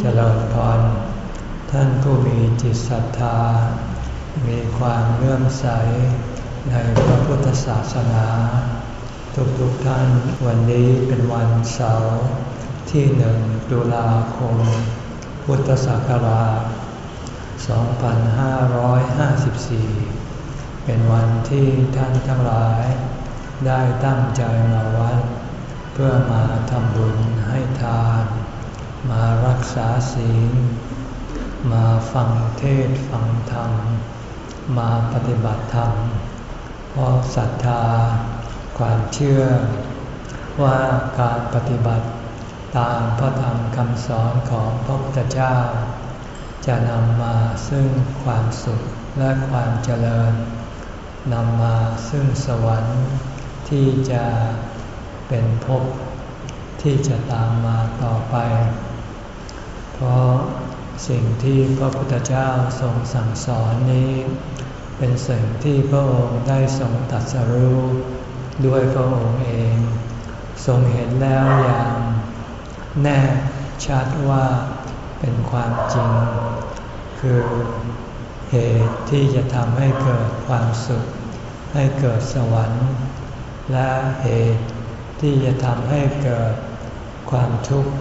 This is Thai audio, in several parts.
เจริญพร ท่านผู้มีจิตศรัทธา มีความเลื่อมใสในพระพุทธศาสนา ทุกๆทท่านวันนี้เป็นวันเสาร์ที่หนึ่งตุลาคม พุทธศักราช 2554 เป็นวันที่ท่านทั้งหลาย ได้ตั้งใจมาวัดเพื่อมาทำบุญให้ทาน มารักษาศีล มาฟังเทศฟังธรรม มาปฏิบัติธรรม เพราะศรัทธา ความเชื่อ ว่าการปฏิบัติตามพระธรรมคำสอนของพระพุทธเจ้า จะนำมาซึ่งความสุขและความเจริญนำมาซึ่งสวรรค์ที่จะเป็นภพที่จะตามมาต่อไป เพราะสิ่งที่พระพุทธเจ้าทรงสั่งสอนนี้ เป็นสิ่งที่พระองค์ได้ทรงตัดสรู้ด้วยพระองค์เอง ทรงเห็นแล้วอย่างแน่ชัดว่าเป็นความจริง คือเหตุที่จะทำให้เกิดความสุข ให้เกิดสวรรค์ และเหตุที่จะทำให้เกิดความทุกข์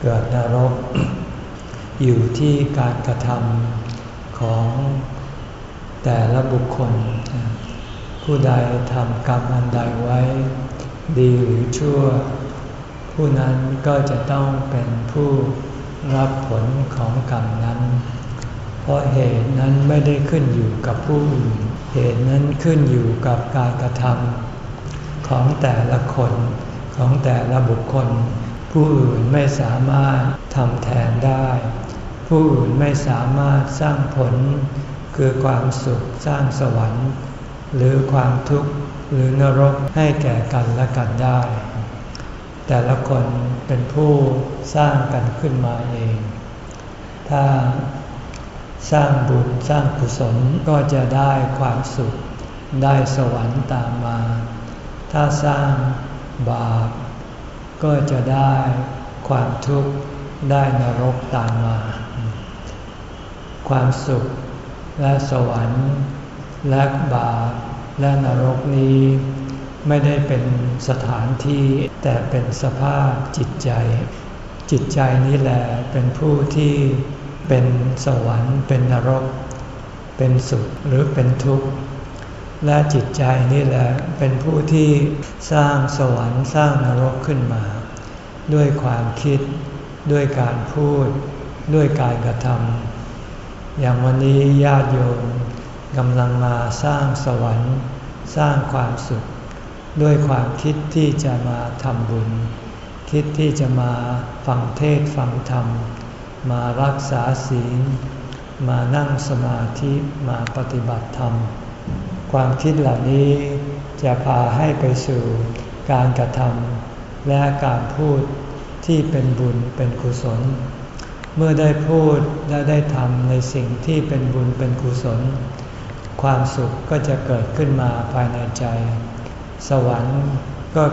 เกิดนรก อยู่ที่การกระทำของแต่ละบุคคล ผู้ใดทำกรรมอันใดไว้ ดีหรือชั่ว ผู้นั้นก็จะต้องเป็นผู้รับผลของกรรมนั้น เพราะเหตุนั้นไม่ได้ขึ้นอยู่กับผู้อื่นเหตุนั้นขึ้นอยู่กับการกระทำของแต่ละคนของแต่ละบุคคล ผู้อื่นไม่สามารถทำแทนได้ ผู้อื่นไม่สามารถสร้างผล คือความสุขสร้างสวรรค์ หรือความทุกข์หรือนรกให้แก่กันและกันได้ แต่ละคนเป็นผู้สร้างกันขึ้นมาเอง ถ้าสร้างบุญสร้างกุศลก็จะได้ความสุข ได้สวรรค์ตามมา ถ้าสร้างบาป ก็จะได้ความทุกข์ได้นรกตามมา ความสุขและสวรรค์ และบาปและนรกนี้ ไม่ได้เป็นสถานที่แต่เป็นสภาพจิตใจ จิตใจนี้แหละเป็นผู้ที่เป็นสวรรค์เป็นนรก เป็นสุขหรือเป็นทุกข์ และจิตใจนี่แหละเป็นผู้ที่สร้างสวรรค์สร้างนรกขึ้นมา ด้วยความคิด ด้วยการพูด ด้วยการกระทำอย่างวันนี้ญาติโยมกำลังมาสร้างสวรรค์ สร้างความสุข ด้วยความคิดที่จะมาทำบุญ คิดที่จะมาฟังเทศฟังธรรม มารักษาศีล มานั่งสมาธิมาปฏิบัติธรรม ความคิดเหล่านี้จะพาให้ไปสู่การกระทำและการพูดที่เป็นบุญเป็นกุศล เมื่อได้พูดและได้ทำในสิ่งที่เป็นบุญเป็นกุศล ความสุขก็จะเกิดขึ้นมาภายในใจ สวรรค์ก็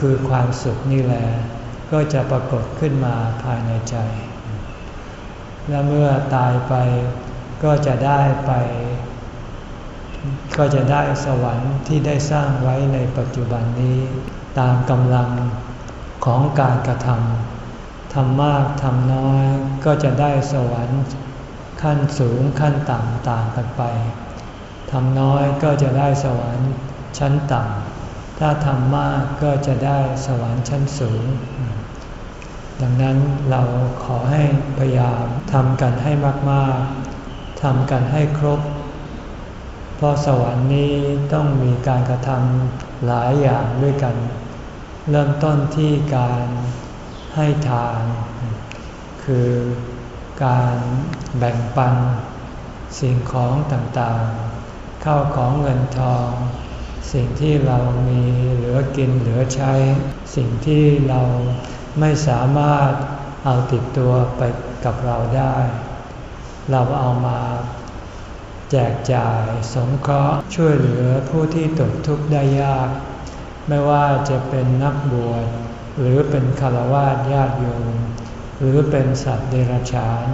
คือความสุขนี่แหละก็จะปรากฏขึ้นมาภายในใจ และเมื่อตายไปก็จะได้ไป ก็จะได้สวรรค์ที่ได้สร้างไว้ในปัจจุบันนี้ ตามกำลังของการกระทำทำมากทำน้อยก็จะได้สวรรค์ขั้นสูงขั้นต่ำต่างกันไปทำน้อยก็จะได้สวรรค์ชั้นต่ำถ้าทำมากก็จะได้สวรรค์ชั้นสูง ดังนั้นเราขอให้พยายามทำกันให้มากๆทำกันให้ครบ เพราะสวรรค์นี้ต้องมีการกระทำหลายอย่างด้วยกัน เริ่มต้นที่การให้ทาน คือการแบ่งปัน สิ่งของต่างๆ เข้าของเงินทอง สิ่งที่เรามีเหลือกินเหลือใช้ สิ่งที่เราไม่สามารถเอาติดตัวไปกับเราได้ เราเอามา แจกจ่ายสงเคราะห์ช่วยเหลือผู้ที่ตกทุกข์ได้ยาก ไม่ว่าจะเป็นนักบวชหรือเป็นคารวะญาติโยมหรือเป็นสัตว์เดรัจฉาน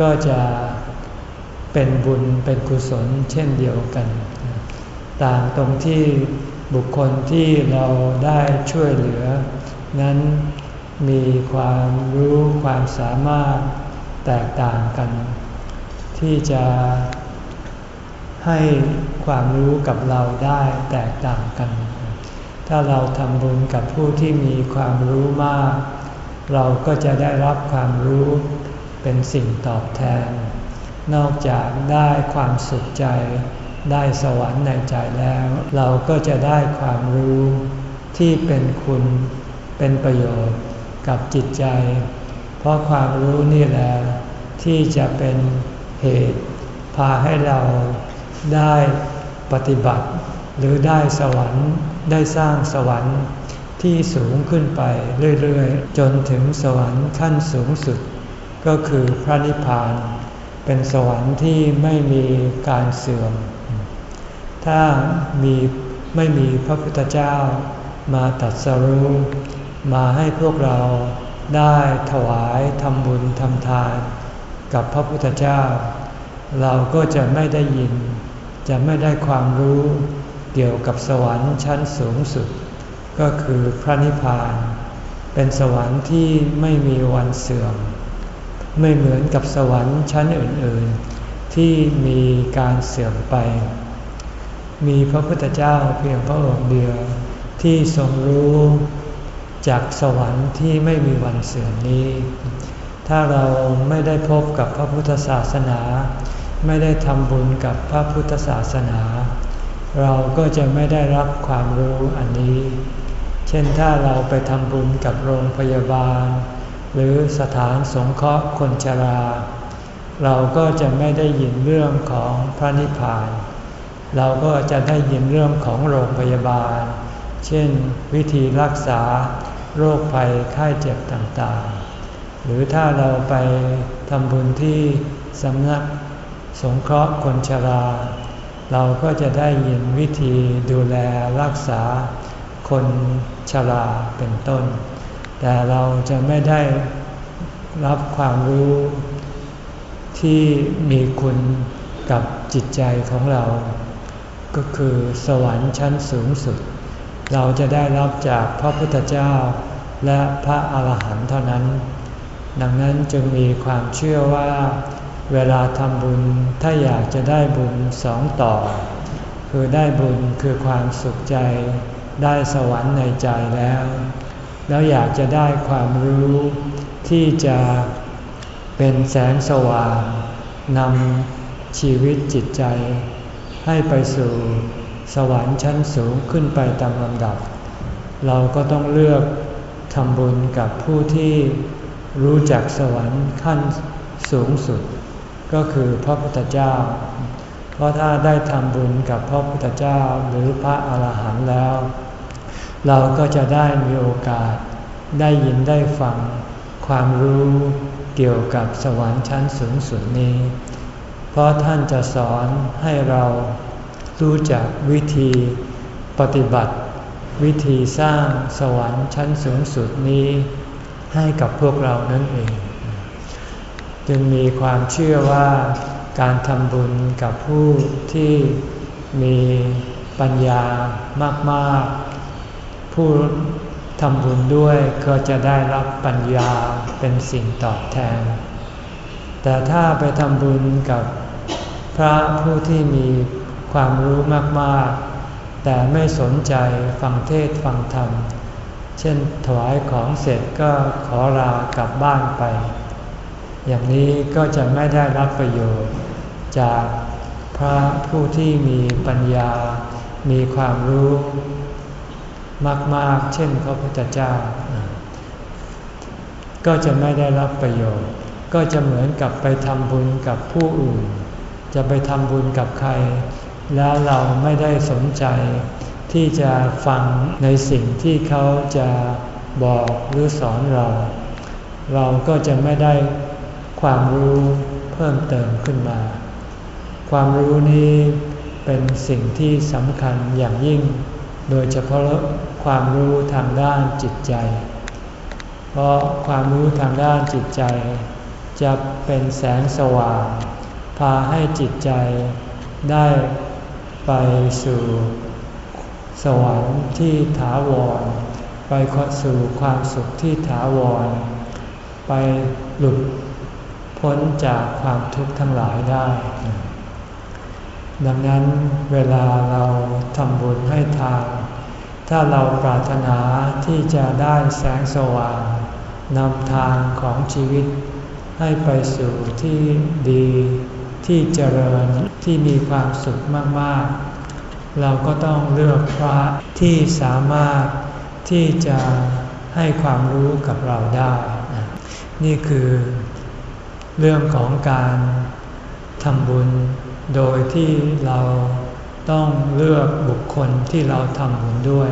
ก็จะเป็นบุญเป็นกุศลเช่นเดียวกัน ต่างตรงที่บุคคลที่เราได้ช่วยเหลือ นั้นมีความรู้ความสามารถแตกต่างกัน ที่จะ ให้ความรู้กับเราได้แตกต่างกัน ถ้าเราทำบุญกับผู้ที่มีความรู้มาก เราก็จะได้รับความรู้เป็นสิ่งตอบแทน นอกจากได้ความสุขใจ ได้สวรรค์ในใจแล้ว เราก็จะได้ความรู้ที่เป็นคุณเป็นประโยชน์กับจิตใจ เพราะความรู้นี่แหละที่จะเป็นเหตุพาให้เรา ได้ปฏิบัติ หรือได้สวรรค์ได้สร้างสวรรค์ที่สูงขึ้นไปเรื่อยๆ จนถึงสวรรค์ขั้นสูงสุด ก็คือพระนิพพาน เป็นสวรรค์ที่ไม่มีการเสื่อม ถ้ามีไม่มีพระพุทธเจ้ามาตัดสรู้มาให้พวกเราได้ถวายทำบุญทำทาน กับพระพุทธเจ้า เราก็จะไม่ได้ยิน จะไม่ได้ความรู้เกี่ยวกับสวรรค์ชั้นสูงสุด ก็คือพระนิพพาน เป็นสวรรค์ที่ไม่มีวันเสื่อม ไม่เหมือนกับสวรรค์ชั้นอื่นๆ ที่มีการเสื่อมไป มีพระพุทธเจ้าเพียงพระองค์เดียวที่ทรงรู้จากสวรรค์ที่ไม่มีวันเสื่อมนี้ ถ้าเราไม่ได้พบกับพระพุทธศาสนา ไม่ได้ทำบุญกับพระพุทธศาสนา เราก็จะไม่ได้รับความรู้อันนี้ เช่นถ้าเราไปทำบุญกับโรงพยาบาล หรือสถานสงเคราะห์คนชรา เราก็จะไม่ได้ยินเรื่องของพระนิพพาน เราก็จะได้ยินเรื่องของโรงพยาบาล เช่น วิธีรักษาโรคภัยไข้เจ็บต่างๆ หรือถ้าเราไปทำบุญที่สำนัก สงเคราะห์คนชรา เราก็จะได้ยินวิธีดูแลรักษาคนชราเป็นต้น แต่เราจะไม่ได้รับความรู้ที่มีคุณกับจิตใจของเรา ก็คือสวรรค์ชั้นสูงสุด เราจะได้รับจากพระพุทธเจ้าและพระอาหารหันต์เท่านั้น ดังนั้นจึงมีความเชื่อว่า เวลาทำบุญถ้าอยากจะได้บุญสองต่อ คือได้บุญคือความสุขใจ ได้สวรรค์ในใจแล้ว แล้วอยากจะได้ความรู้ที่จะเป็นแสงสว่างนำชีวิตจิตใจ ให้ไปสู่สวรรค์ชั้นสูงขึ้นไปตามลำดับ เราก็ต้องเลือกทำบุญกับผู้ที่รู้จักสวรรค์ขั้นสูงสุด ก็คือพระพุทธเจ้า เพราะถ้าได้ทำบุญกับพระพุทธเจ้าหรือพระอาหารหันต์แล้ว เราก็จะได้มีโอกาสได้ยินได้ฟังความรู้เกี่ยวกับสวรรค์ชั้นสูงสุดนี้ เพราะท่านจะสอนให้เรารู้จักวิธีปฏิบัติ วิธีสร้างสวรรค์ชั้นสูงสุดนี้ ให้กับพวกเรานั่นเอง จึงมีความเชื่อว่าการทำบุญกับผู้ที่มีปัญญามาก ๆ ผู้ทำบุญด้วยก็จะได้รับปัญญาเป็นสิ่งตอบแทน แต่ถ้าไปทำบุญกับพระผู้ที่มีความรู้มาก ๆ แต่ไม่สนใจฟังเทศฟังธรรม เช่นถวายของเสร็จก็ขอลากลับบ้านไป อย่างนี้ก็จะไม่ได้รับประโยชน์จากพระผู้ที่มีปัญญา มีความรู้มาก ๆ เช่นพระพุทธเจ้า ก็จะไม่ได้รับประโยชน์ ก็จะเหมือนกับไปทำบุญกับผู้อื่น จะไปทำบุญกับใคร แล้วเราไม่ได้สนใจ ที่จะฟังในสิ่งที่เขาจะบอกหรือสอนเรา เราก็จะไม่ได้ ความรู้เพิ่มเติมขึ้นมา ความรู้นี้เป็นสิ่งที่สำคัญอย่างยิ่ง โดยเฉพาะความรู้ทางด้านจิตใจ เพราะความรู้ทางด้านจิตใจ จะเป็นแสงสว่าง พาให้จิตใจได้ไปสู่สวรรค์ที่ถาวร ไปสู่ความสุขที่ถาวร ไปหลุด พ้นจากความทุกข์ทั้งหลายได้ ดังนั้นเวลาเราทำบุญให้ทาน ถ้าเราปรารถนาที่จะได้แสงสว่างนำทางของชีวิต ให้ไปสู่ที่ดีที่เจริญที่มีความสุขมากๆ เราก็ต้องเลือกพระที่สามารถที่จะให้ความรู้กับเราได้ นี่คือ เรื่องของการทำบุญ โดยที่เราต้องเลือกบุคคลที่เราทำบุญด้วย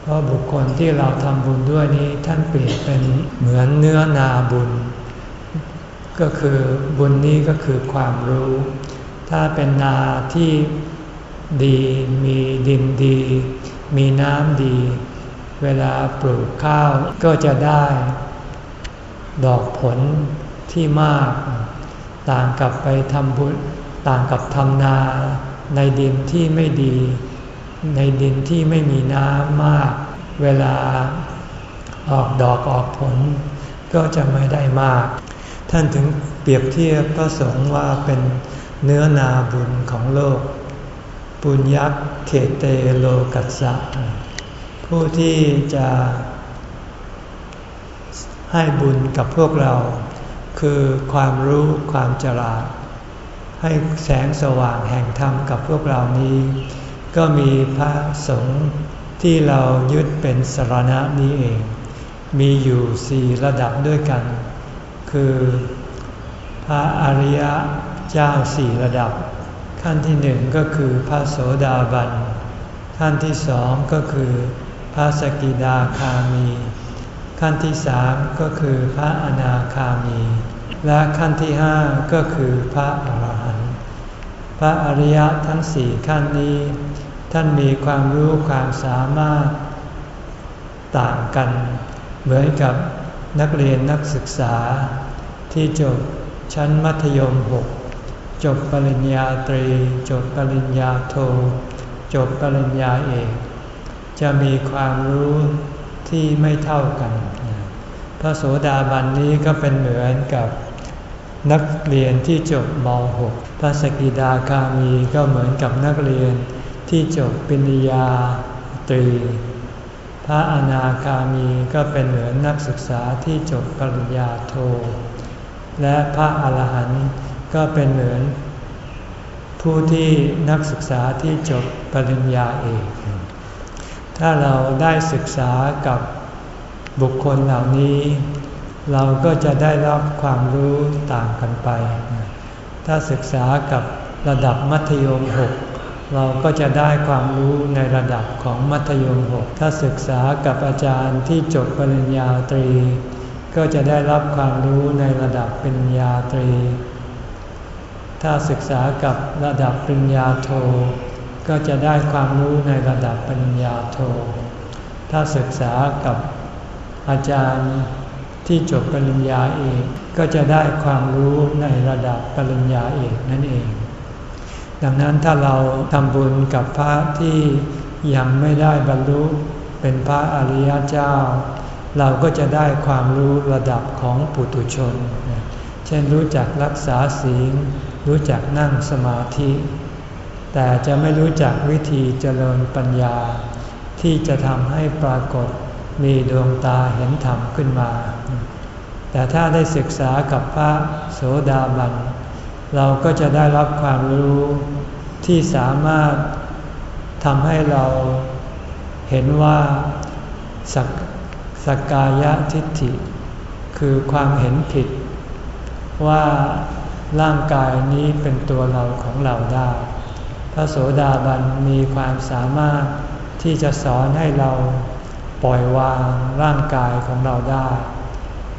เพราะบุคคลที่เราทำบุญด้วยนี้ท่านเปรียบเป็นเหมือนเนื้อนาบุญ ก็คือบุญนี้ก็คือความรู้ ถ้าเป็นนาที่ดีมีดินดี มีน้ำดี เวลาปลูกข้าวก็จะได้ ดอกผล ที่มาก ต่างกับไปทำบุญต่างกับทำนาในดินที่ไม่ดี ในดินที่ไม่มีน้ำมาก เวลาออกดอกออกผล ก็จะไม่ได้มาก ท่านถึงเปรียบเทียบพระสงฆ์ว่าเป็นเนื้อนาบุญของโลก ปุญญักเขเตโลกัสสะผู้ที่จะให้บุญกับพวกเรา คือความรู้ความฉลาดให้แสงสว่างแห่งธรรมกับพวกเรานี้ ก็มีพระสงฆ์ที่เรายึดเป็นสรณะนี้เอง มีอยู่สี่ระดับด้วยกัน คือพระอริยะเจ้าสี่ระดับ ขั้นที่หนึ่งก็คือพระโสดาบัน ขั้นที่สองก็คือพระสกิดาคามี ขั้นที่สามก็คือพระอนาคามี และขั้นที่ห้าก็คือพระอรหันต์พระอริยะทั้งสี่ขั้นนี้ ท่านมีความรู้ความสามารถต่างกัน เหมือนกับนักเรียนนักศึกษา ที่จบชั้นมัธยมหกจบปริญญาตรี จบปริญญาโท จบปริญญาเอก จะมีความรู้ ที่ไม่เท่ากัน พระโสดาบันนี้ก็เป็นเหมือนกับนักเรียนที่จบม .6 พระสกิดาคามีก็เหมือนกับนักเรียนที่จบปริญญาตรี พระอนาคามีก็เป็นเหมือนนักศึกษาที่จบปริญญาโท และพระอาหารหันต์ก็เป็นเหมือนผู้ที่นักศึกษาที่จบปริญญาเอก ถ้าเราได้ศึกษากับบุคคลเหล่านี้ เราก็จะได้รับความรู้ต่างกันไป ถ้าศึกษากับระดับมัธยมหกเราก็จะได้ความรู้ในระดับของมัธยมหกถ้าศึกษากับอาจารย์ที่จบปริญญาตรี ก็จะได้รับความรู้ในระดับปริญญาตรี ถ้าศึกษากับระดับปริญญาโท ก็จะได้ความรู้ในระดับปริญญาโท ถ้าศึกษากับอาจารย์ที่จบปริญญาเอกก็จะได้ความรู้ในระดับปริญญาเอกนั่นเอง ดังนั้นถ้าเราทำบุญกับพระที่ยังไม่ได้บรรลุเป็นพระอริยเจ้า เราก็จะได้ความรู้ระดับของปุถุชน เช่นรู้จักรักษาศีล รู้จักนั่งสมาธิ แต่จะไม่รู้จักวิธีเจริญปัญญา ที่จะทำให้ปรากฏมีดวงตาเห็นธรรมขึ้นมา แต่ถ้าได้ศึกษากับพระโสดาบัน เราก็จะได้รับความรู้ที่สามารถทำให้เราเห็นว่าสกสกกายะทิฏฐิ คือความเห็นผิด ว่าร่างกายนี้เป็นตัวเราของเราได้ พระโสดาบันมีความสามารถที่จะสอนให้เราปล่อยวางร่างกายของเราได้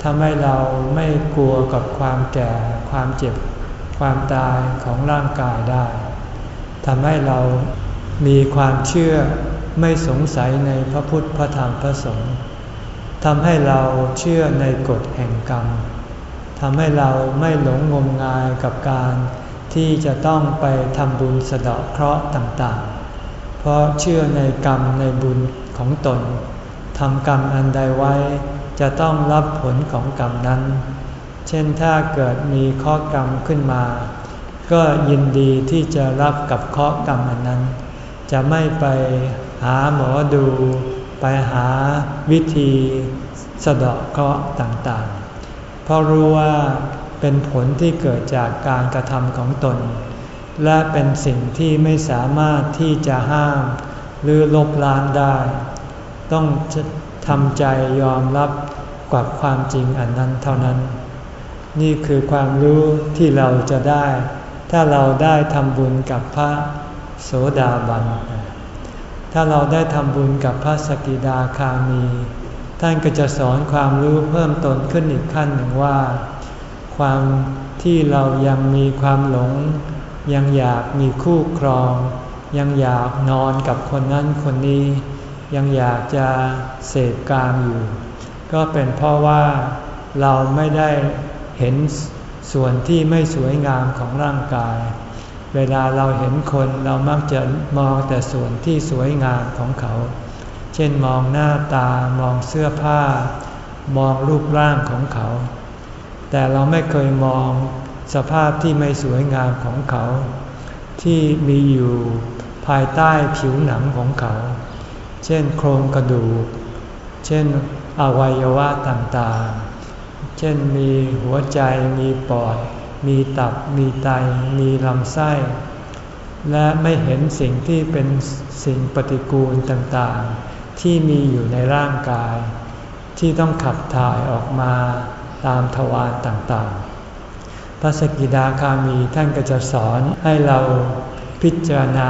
ทำให้เราไม่กลัวกับความแก่ ความเจ็บ ความตายของร่างกายได้ทำให้เรามีความเชื่อไม่สงสัยในพระพุทธพระธรรมพระสงฆ์ทำให้เราเชื่อในกฎแห่งกรรมทำให้เราไม่หลงงมงายกับการ ที่จะต้องไปทำบุญสะเดาะเคราะห์ต่างๆ เพราะเชื่อในกรรมในบุญของตนทำกรรมอันใดไว้จะต้องรับผลของกรรมนั้น เช่นถ้าเกิดมีข้อกรรมขึ้นมา ก็ยินดีที่จะรับกับข้อกรรมอันนั้น จะไม่ไปหาหมอดู ไปหาวิธีสะเดาะเคราะห์ต่างๆ เพราะรู้ว่า เป็นผลที่เกิดจากการกระทำของตน และเป็นสิ่งที่ไม่สามารถที่จะห้าม หรือลบล้างได้ ต้องทำใจยอมรับกับความจริงอันนั้นเท่านั้น นี่คือความรู้ที่เราจะได้ ถ้าเราได้ทำบุญกับพระโสดาบัน ถ้าเราได้ทำบุญกับพระสกิดาคามี ท่านก็จะสอนความรู้เพิ่มตนขึ้นอีกขั้นหนึ่งว่า ความที่เรายังมีความหลง ยังอยากมีคู่ครอง ยังอยากนอนกับคนนั้นคนนี้ ยังอยากจะเสพกามอยู่ ก็เป็นเพราะว่าเราไม่ได้เห็นส่วนที่ไม่สวยงามของร่างกาย เวลาเราเห็นคนเรามักจะมองแต่ส่วนที่สวยงามของเขา เช่นมองหน้าตามองเสื้อผ้า มองรูปร่างของเขา แต่เราไม่เคยมองสภาพที่ไม่สวยงามของเขา ที่มีอยู่ภายใต้ผิวหนังของเขา เช่นโครงกระดูก เช่นอวัยวะต่างๆ เช่นมีหัวใจ มีปอด มีตับ มีไต มีลำไส้ และไม่เห็นสิ่งที่เป็นสิ่งปฏิกูลต่างๆ ที่มีอยู่ในร่างกาย ที่ต้องขับถ่ายออกมา ตามทวารต่างๆ พระสกิดาคามีท่านก็จะสอนให้เราพิจารณา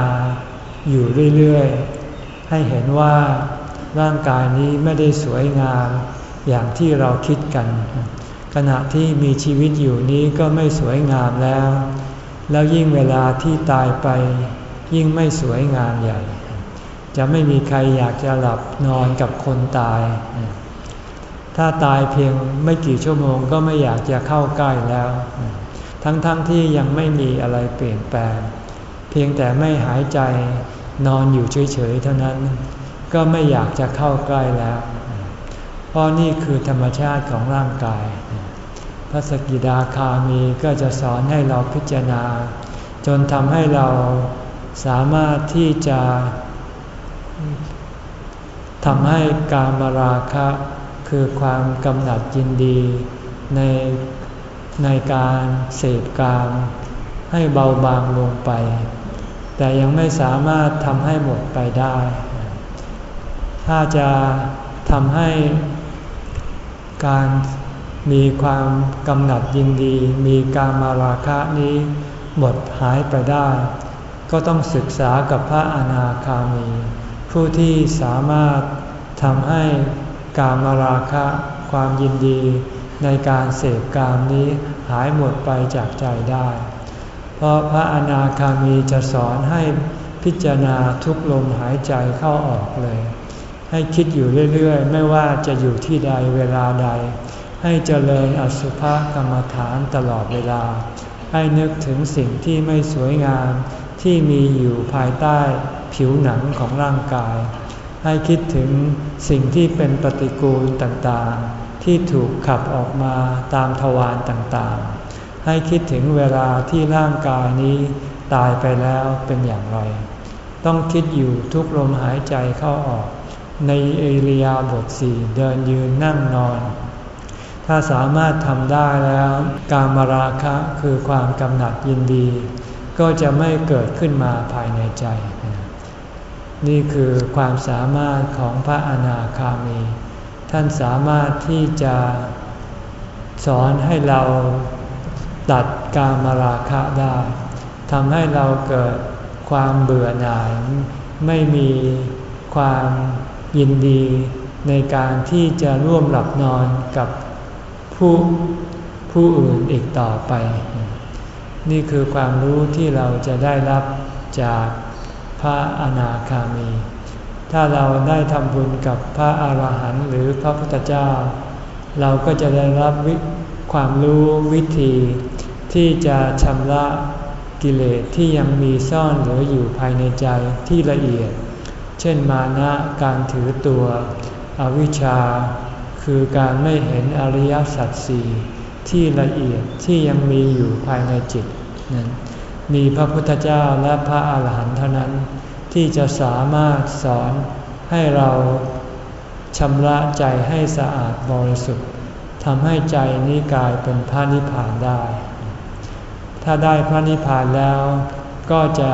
อยู่เรื่อยๆ ให้เห็นว่าร่างกายนี้ไม่ได้สวยงามอย่างที่เราคิดกัน ขณะที่มีชีวิตอยู่นี้ก็ไม่สวยงามแล้ว แล้วยิ่งเวลาที่ตายไป ยิ่งไม่สวยงามใหญ่ จะไม่มีใครอยากจะหลับนอนกับคนตาย ถ้าตายเพียงไม่กี่ชั่วโมงก็ไม่อยากจะเข้าใกล้แล้ว ทั้งๆทที่ยังไม่มีอะไรเปลี่ยนแปลง เพียงแต่ไม่หายใจนอนอยู่เฉยๆเท่านั้น ก็ไม่อยากจะเข้าใกล้แล้ว เพราะนี่คือธรรมชาติของร่างกาย พระสกิดาคามีก็จะสอนให้เราพิจารณา จนทำให้เราสามารถที่จะทำให้การมาราคะ คือความกำหนัดยินดีในในการเสพกามให้เบาบางลงไป แต่ยังไม่สามารถทำให้หมดไปได้ ถ้าจะทำให้การมีความกำหนัดยินดี มีการมาราคะนี้หมดหายไปได้ ก็ต้องศึกษากับพระอนาคามี ผู้ที่สามารถทำให้ การมาราคะ ความยินดีในการเสพกามนี้หายหมดไปจากใจได้ เพราะพระอนาคามีจะสอนให้พิจารณาทุกลมหายใจเข้าออกเลย ให้คิดอยู่เรื่อยๆ ไม่ว่าจะอยู่ที่ใดเวลาใด ให้เจริญอสุภกรรมฐานตลอดเวลา ให้นึกถึงสิ่งที่ไม่สวยงามที่มีอยู่ภายใต้ผิวหนังของร่างกาย ให้คิดถึงสิ่งที่เป็นปฏิกูลต่างๆ ที่ถูกขับออกมาตามทวารต่างๆ ให้คิดถึงเวลาที่ร่างกายนี้ตายไปแล้วเป็นอย่างไร ต้องคิดอยู่ทุกลมหายใจเข้าออก ในเอริยาบทสี่เดินยืนนั่งนอน ถ้าสามารถทำได้แล้วการมราคะคือความกำหนัดยินดี ก็จะไม่เกิดขึ้นมาภายในใจ นี่คือความสามารถของพระอนาคามี ท่านสามารถที่จะสอนให้เราตัดกามราคะได้ทำให้เราเกิดความเบื่อหน่าย ไม่มีความยินดีในการที่จะร่วมหลับนอนกับผู้ผู้อื่นอีกต่อไป นี่คือความรู้ที่เราจะได้รับจาก พระอนาคามี ถ้าเราได้ทำบุญกับพระอาหารหันต์หรือพระพุทธเจ้า เราก็จะได้รับความรู้วิธีที่จะชำระกิเลสที่ยังมีซ่อนเหลืออยู่ภายในใจที่ละเอียด เช่นมานะการถือตัว อวิชชา คือการไม่เห็นอริยสัจสี่ที่ละเอียดที่ยังมีอยู่ภายในจิตนั้น มีพระพุทธเจ้าและพระอาหารหันต์เท่านั้น ที่จะสามารถสอนให้เราชำระใจให้สะอาดบริสุทธิ์ทำให้ใจนี้กลายเป็นพระนิพพานได้ ถ้าได้พระนิพพานแล้วก็จะ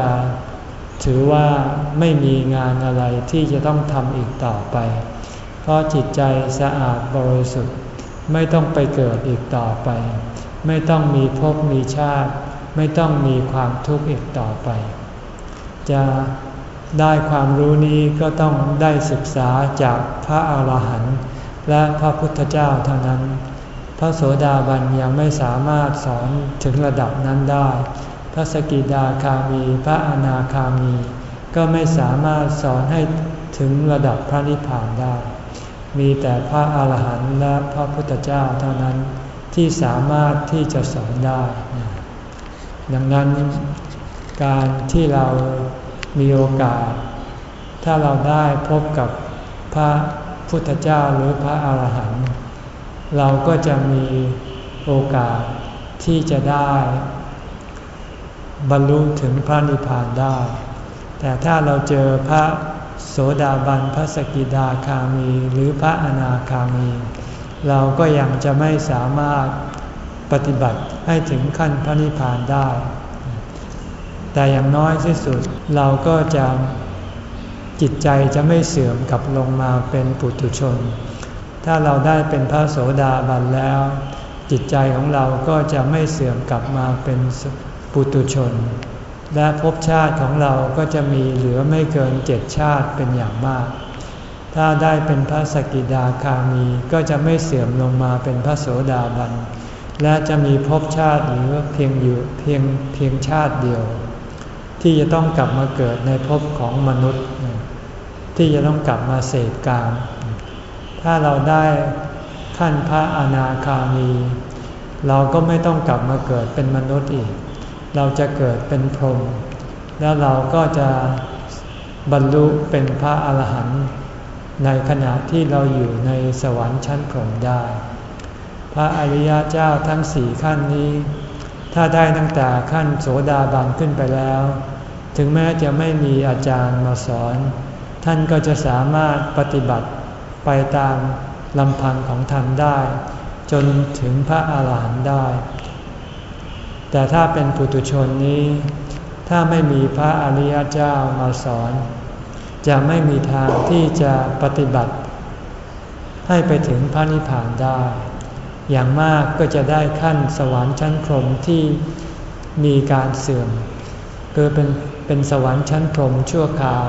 ถือว่าไม่มีงานอะไรที่จะต้องทำอีกต่อไป เพราะจิตใจสะอาดบริสุทธิ์ ไม่ต้องไปเกิดอีกต่อไป ไม่ต้องมีภพมีชาติ ไม่ต้องมีความทุกข์อีกต่อไป จะได้ความรู้นี้ก็ต้องได้ศึกษาจากพระอาหารหันต์และพระพุทธเจ้าเท่านั้น พระโสดาบันยังไม่สามารถสอนถึงระดับนั้นได้ พระสกิดาคามี พระอนาคามี ก็ไม่สามารถสอนให้ถึงระดับพระนิพพานได้ มีแต่พระอาหารหันต์และพระพุทธเจ้าเท่านั้นที่สามารถที่จะสอนได้ ดังนั้นการที่เรามีโอกาส ถ้าเราได้พบกับพระพุทธเจ้าหรือพระอาหารหันต์เราก็จะมีโอกาสที่จะได้ บรรลุถึงพระนิพพานได้ แต่ถ้าเราเจอพระโสดาบันพระสกิดาคามีหรือพระอนาคามี เราก็ยังจะไม่สามารถ ปฏิบัติให้ถึงขั้นพระนิพพานได้ แต่อย่างน้อยที่สุดเราก็จะจิตใจจะไม่เสื่อมกลับลงมาเป็นปุถุชน ถ้าเราได้เป็นพระโสดาบันแล้ว จิตใจของเราก็จะไม่เสื่อมกลับมาเป็นปุถุชน และภพชาติของเราก็จะมีเหลือไม่เกินเจ็ดชาติเป็นอย่างมาก ถ้าได้เป็นพระสกิดาคามีก็จะไม่เสื่อมลงมาเป็นพระโสดาบัน และจะมีภพชาติหลือเพียงอยู่เพียงเพียงชาติเดียว ที่จะต้องกลับมาเกิดในภพของมนุษย์ ที่จะต้องกลับมาเสพกามถ้าเราได้ขั้นพระอนาคามี เราก็ไม่ต้องกลับมาเกิดเป็นมนุษย์อีก เราจะเกิดเป็นพรหมแล้วเราก็จะบรรลุเป็นพระอาหารหันต์ในขณะที่เราอยู่ในสวรรค์ชั้นพรหมได้ พระอริยเจ้าทั้งสี่ขั้นนี้ ถ้าได้ตั้งแต่ขั้นโสดาบันขึ้นไปแล้ว ถึงแม้จะไม่มีอาจารย์มาสอน ท่านก็จะสามารถปฏิบัติไปตามลำพังของท่านได้ จนถึงพระอาหารหันต์ได้ แต่ถ้าเป็นปุถุชนนี้ ถ้าไม่มีพระอริยเจ้ามาสอน จะไม่มีทางที่จะปฏิบัติ ให้ไปถึงพระนิพพานได้ อย่างมากก็จะได้ขั้นสวรรค์ชั้นพรหมที่มีการเสื่อมคือเป็นเป็นสวรรค์ชั้นพรหมชั่วคราว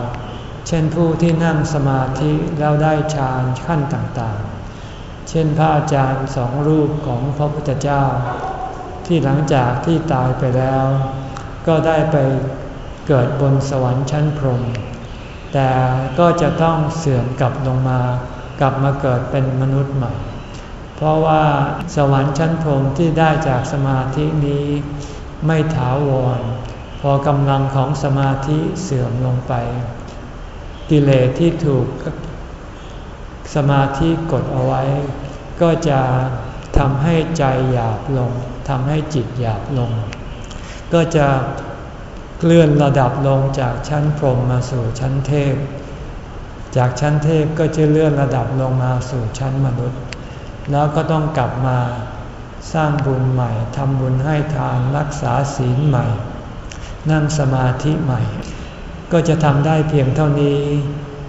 เช่นผู้ที่นั่งสมาธิแล้วได้ฌานขั้นต่างๆ เช่นพระอาจารย์สองรูปของพระพุทธเจ้า ที่หลังจากที่ตายไปแล้ว ก็ได้ไปเกิดบนสวรรค์ชั้นพรหมแต่ก็จะต้องเสื่อมกลับลงมากลับมาเกิดเป็นมนุษย์ใหม่ ราะว่าสวรรค์ชั้นพรมที่ได้จากสมาธินี้ไม่ถาวร พอกำลังของสมาธิเสื่อมลงไป กิเลสที่ถูกสมาธิกดเอาไว้ ก็จะทำให้ใจหยาบลงทำให้จิตหยาบลง ก็จะเคลื่อนระดับลงจากชั้นพรหมมาสู่ชั้นเทพ จากชั้นเทพก็จะเลื่อนระดับลงมาสู่ชั้นมนุษย์ แล้วก็ต้องกลับมาสร้างบุญใหม่ทำบุญให้ทานรักษาศีลใหม่ นั่งสมาธิใหม่ ก็จะทำได้เพียงเท่านี้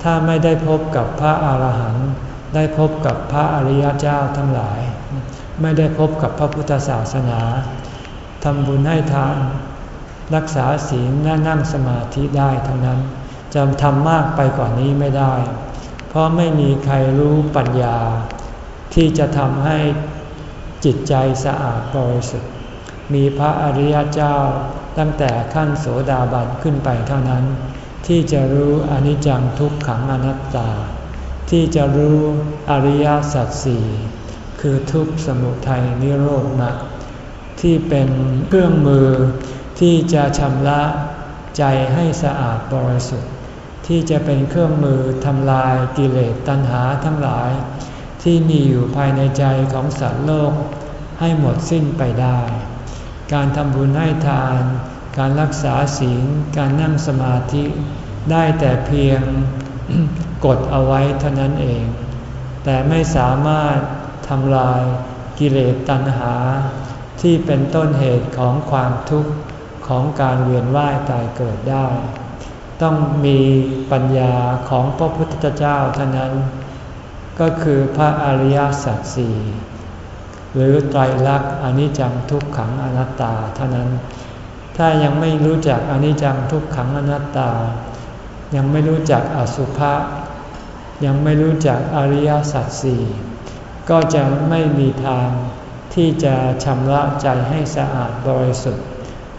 ถ้าไม่ได้พบกับพระอาหารหันต์ได้พบกับพระอริยเจ้าทั้งหลาย ไม่ได้พบกับพระพุทธศาสนาทำบุญให้ทาน รักษาศีลและนั่งสมาธิได้เท่านั้นจะทำมากไปกว่านี้ไม่ได้ เพราะไม่มีใครรู้ปัญญา ที่จะทำให้จิตใจสะอาดบริสุทธิ์มีพระอริยเจ้าตั้งแต่ขั้นโสดาบันขึ้นไปเท่านั้น ที่จะรู้อนิจจังทุกขังอนัตตา ที่จะรู้อริยสัจสี่คือทุกสมุทัยนิโรธมรรคที่เป็นเครื่องมือที่จะชำระใจให้สะอาดบริสุทธิ์ ที่จะเป็นเครื่องมือทำลายกิเลสตัณหาทั้งหลาย ที่มีอยู่ภายในใจของสัตว์โลกให้หมดสิ้นไปได้ การทำบุญให้ทาน การรักษาศีล การนั่งสมาธิ ได้แต่เพียงกดเอาไว้เท่านั้นเอง แต่ไม่สามารถทำลายกิเลสตัณหา ที่เป็นต้นเหตุของความทุกข์ของการเวียนว่ายตายเกิดได้ ต้องมีปัญญาของพระพุทธเจ้าเท่านั้น ก็คือพระอริยสัจสี่หรือไตรลักษณ์อนิจจังทุกขังอนัตตาเท่านั้น ถ้ายังไม่รู้จักอนิจจังทุกขังอนัตตา ยังไม่รู้จักอสุภะยังไม่รู้จักอริยสัจสี่ก็จะไม่มีทางที่จะชำระใจให้สะอาดบริสุทธิ์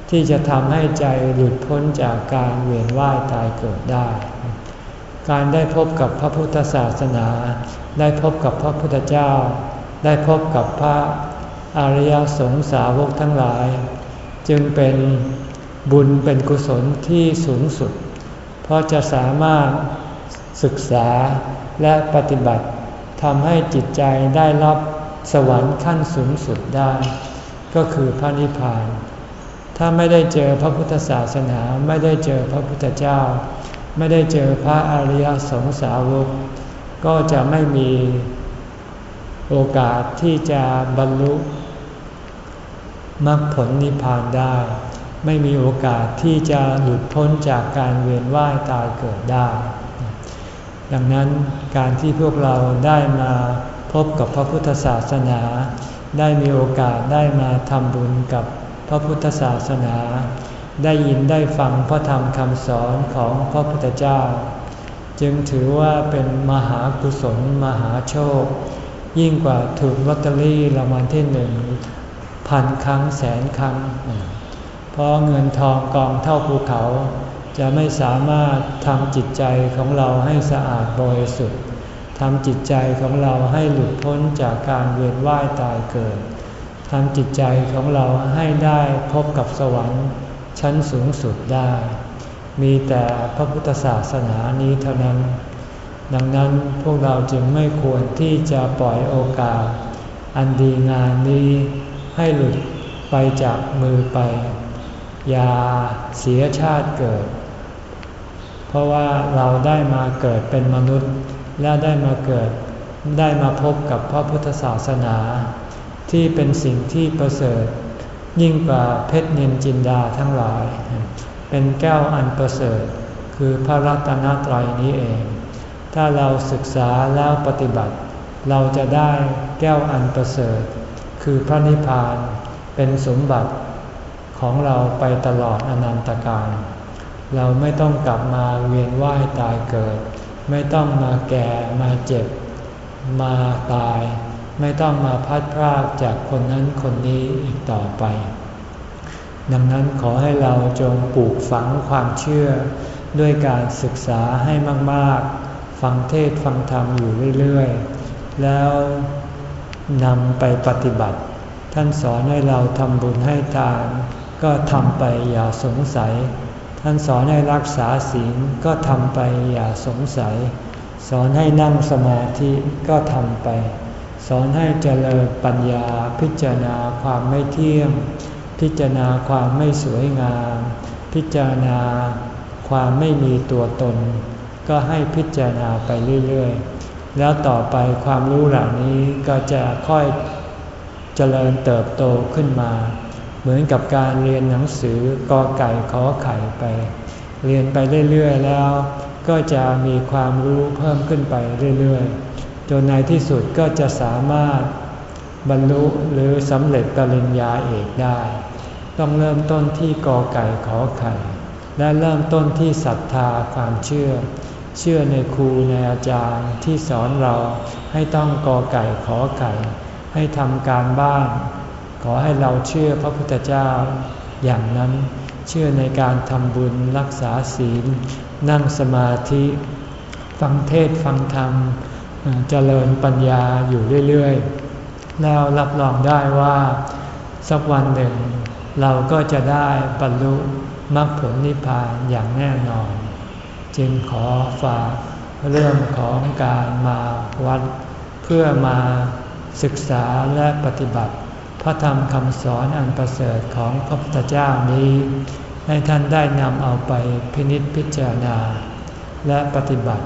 ที่จะทำให้ใจหลุดพ้นจากการเวียนว่ายตายเกิดได้ การได้พบกับพระพุทธศาสนา ได้พบกับพระพุทธเจ้า ได้พบกับพระอริยสงสาวกทั้งหลาย จึงเป็นบุญเป็นกุศลที่สูงสุด เพราะจะสามารถศึกษาและปฏิบัติทำให้จิตใจได้รับสวรรค์ขั้นสูงสุดได้ ก็คือพระนิพพาน ถ้าไม่ได้เจอพระพุทธศาสนาไม่ได้เจอพระพุทธเจ้า ไม่ได้เจอพระอริยสงสาวก ก็จะไม่มีโอกาสที่จะบรรลุมรรคผลนิพพานได้ ไม่มีโอกาสที่จะหลุดพ้นจากการเวียนว่ายตายเกิดได้ ดังนั้นการที่พวกเราได้มาพบกับพระพุทธศาสนา ได้มีโอกาสได้มาทำบุญกับพระพุทธศาสนา ได้ยินได้ฟังพระธรรมคำสอนของพระพุทธเจ้า จึงถือว่าเป็นมหากุศลมหาโชค ยิ่งกว่าถูกลอตเตอรี่รางวัลที่หนึ่งพันครั้งแสนครั้ง เพราะเงินทองกองเท่าภูเขา จะไม่สามารถทำจิตใจของเราให้สะอาดบริสุทธิ์ทำจิตใจของเราให้หลุดพ้นจากการเวียนว่ายตายเกิดทำจิตใจของเราให้ได้พบกับสวรรค์ ชั้นสูงสุดได้ มีแต่พระพุทธศาสนานี้เท่านั้น ดังนั้นพวกเราจึงไม่ควรที่จะปล่อยโอกาส อันดีงานนี้ให้หลุดไปจากมือไป อย่าเสียชาติเกิด เพราะว่าเราได้มาเกิดเป็นมนุษย์ และได้มาเกิดได้มาพบกับพระพุทธศาสนา ที่เป็นสิ่งที่ประเสริฐ ยิ่งกว่าเพชรเนินจินดาทั้งหลาย เป็นแก้วอันประเสริฐ คือพระรัตนตรัยนี้เอง ถ้าเราศึกษาแล้วปฏิบัติ เราจะได้แก้วอันประเสริฐ คือพระนิพพานเป็นสมบัติของเราไปตลอดอนันตกาลเราไม่ต้องกลับมาเวียนว่ายตายเกิด ไม่ต้องมาแก่มาเจ็บ มาตาย ไม่ต้องมาพัดพรากจากคนนั้นคนนี้อีกต่อไป ดังนั้นขอให้เราจงปลูกฝังความเชื่อ ด้วยการศึกษาให้มากๆ ฟังเทศฟังธรรมอยู่เรื่อยๆ แล้วนำไปปฏิบัติ ท่านสอนให้เราทำบุญให้ทาน ก็ทำไปอย่าสงสัย ท่านสอนให้รักษาศีลก็ทำไปอย่าสงสัย สอนให้นั่งสมาธิก็ทำไป สอนให้เจริญปัญญาพิจารณาความไม่เที่ยง พิจารณาความไม่สวยงาม พิจารณาความไม่มีตัวตน ก็ให้พิจารณาไปเรื่อยๆ แล้วต่อไปความรู้เหล่านี้ก็จะค่อยเจริญเติบโตขึ้นมา เหมือนกับการเรียนหนังสือกอไก่ขอไข่ไป เรียนไปเรื่อยๆแล้ว ก็จะมีความรู้เพิ่มขึ้นไปเรื่อยๆ จนในที่สุดก็จะสามารถบรรลุหรือสำเร็จปริญญาเอกได้ ต้องเริ่มต้นที่กอไก่ขอไข่ และเริ่มต้นที่ศรัทธาความเชื่อ เชื่อในครูในอาจารย์ที่สอนเราให้ต้องกอไก่ขอไก่ ให้ทำการบ้าน ขอให้เราเชื่อพระพุทธเจ้า อย่างนั้นเชื่อในการทำบุญรักษาศีล นั่งสมาธิ ฟังเทศฟังธรรม เจริญปัญญาอยู่เรื่อยๆแล้วรับรองได้ว่าสักวันหนึ่ง เราก็จะได้บรรลุมรรคผลนิพพานอย่างแน่นอน จึงขอฝากเรื่องของการมาวัด เพื่อมาศึกษาและปฏิบัติ พระธรรมคำสอนอันประเสริฐของพระพุทธเจ้านี้ ให้ท่านได้นำเอาไปพินิจพิจารณา และปฏิบัติ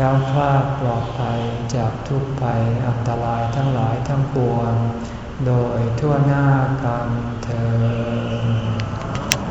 แค้วคลาดปลอดภัยจากทุกภัยอันตรายทั้งหลายทั้งปวง โดยทั่วหน้ากันเธอ